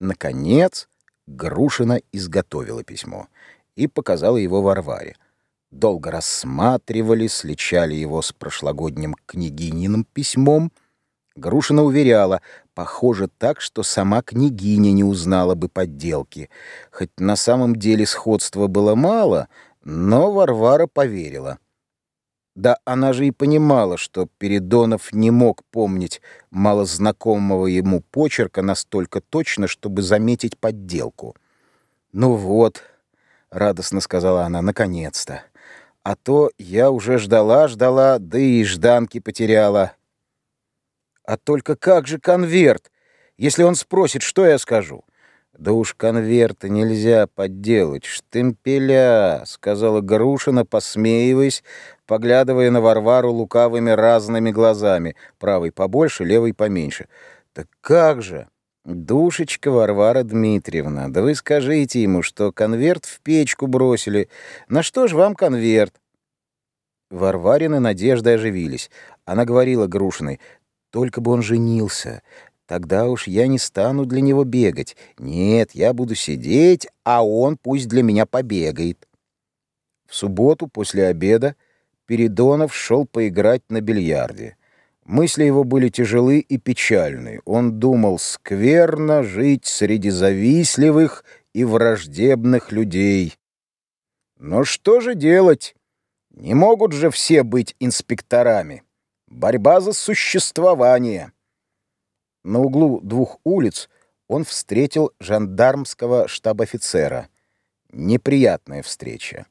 Наконец, Грушина изготовила письмо и показала его Варваре. Долго рассматривали, сличали его с прошлогодним княгининым письмом. Грушина уверяла, похоже так, что сама княгиня не узнала бы подделки. Хоть на самом деле сходства было мало, но Варвара поверила. Да она же и понимала, что Передонов не мог помнить малознакомого ему почерка настолько точно, чтобы заметить подделку. «Ну вот», — радостно сказала она, — «наконец-то. А то я уже ждала-ждала, да и жданки потеряла». «А только как же конверт? Если он спросит, что я скажу?» «Да уж конверта нельзя подделать, штемпеля», — сказала Грушина, посмеиваясь, поглядывая на Варвару лукавыми разными глазами, правый побольше, левый поменьше. «Так как же?» «Душечка Варвара Дмитриевна, да вы скажите ему, что конверт в печку бросили. На что ж вам конверт?» Варварины надежды оживились. Она говорила Грушиной, «Только бы он женился. Тогда уж я не стану для него бегать. Нет, я буду сидеть, а он пусть для меня побегает». В субботу после обеда Передонов шел поиграть на бильярде. Мысли его были тяжелы и печальны. Он думал скверно жить среди завистливых и враждебных людей. Но что же делать? Не могут же все быть инспекторами. Борьба за существование. На углу двух улиц он встретил жандармского штаб-офицера. Неприятная встреча.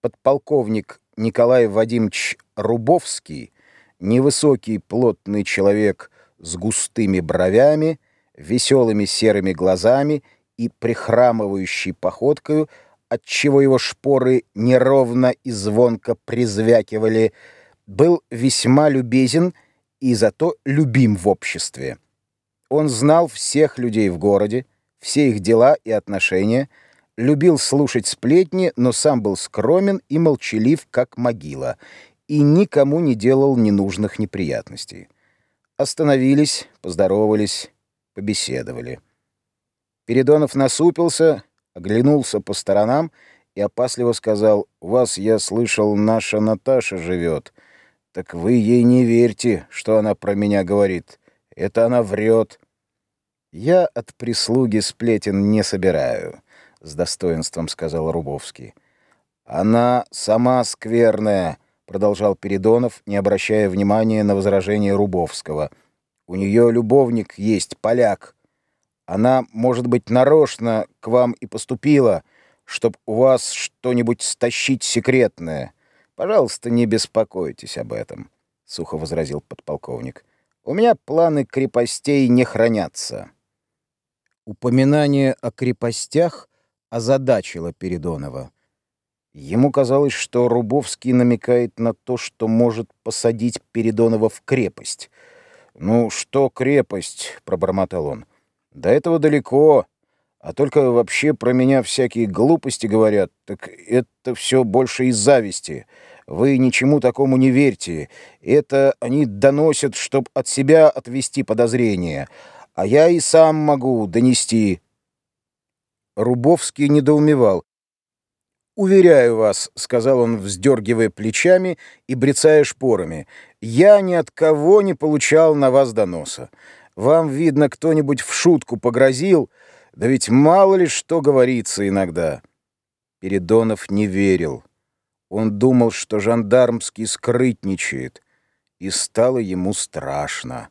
Подполковник Николай Вадимович Рубовский невысокий плотный человек с густыми бровями, веселыми серыми глазами и прихрамывающей походкою, отчего его шпоры неровно и звонко призвякивали, был весьма любезен и зато любим в обществе. Он знал всех людей в городе, все их дела и отношения, любил слушать сплетни, но сам был скромен и молчалив, как могила, и никому не делал ненужных неприятностей. Остановились, поздоровались, побеседовали. Передонов насупился, оглянулся по сторонам и опасливо сказал, «У вас, я слышал, наша Наташа живет. Так вы ей не верьте, что она про меня говорит. Это она врет». «Я от прислуги сплетен не собираю», — с достоинством сказал Рубовский. «Она сама скверная», — продолжал Передонов, не обращая внимания на возражение Рубовского. «У нее любовник есть, поляк. Она, может быть, нарочно к вам и поступила, чтоб у вас что-нибудь стащить секретное. Пожалуйста, не беспокойтесь об этом», — сухо возразил подполковник. «У меня планы крепостей не хранятся». Упоминание о крепостях озадачило Передонова. Ему казалось, что Рубовский намекает на то, что может посадить Передонова в крепость. «Ну, что крепость?» — пробормотал он. «До этого далеко, а только вообще про меня всякие глупости говорят, так это все больше из зависти. Вы ничему такому не верьте. Это они доносят, чтоб от себя отвести подозрения, а я и сам могу донести». Рубовский недоумевал. «Уверяю вас», — сказал он, вздергивая плечами и брецая шпорами, «я ни от кого не получал на вас доноса. Вам, видно, кто-нибудь в шутку погрозил, да ведь мало ли что говорится иногда». Передонов не верил. Он думал, что жандармский скрытничает, и стало ему страшно.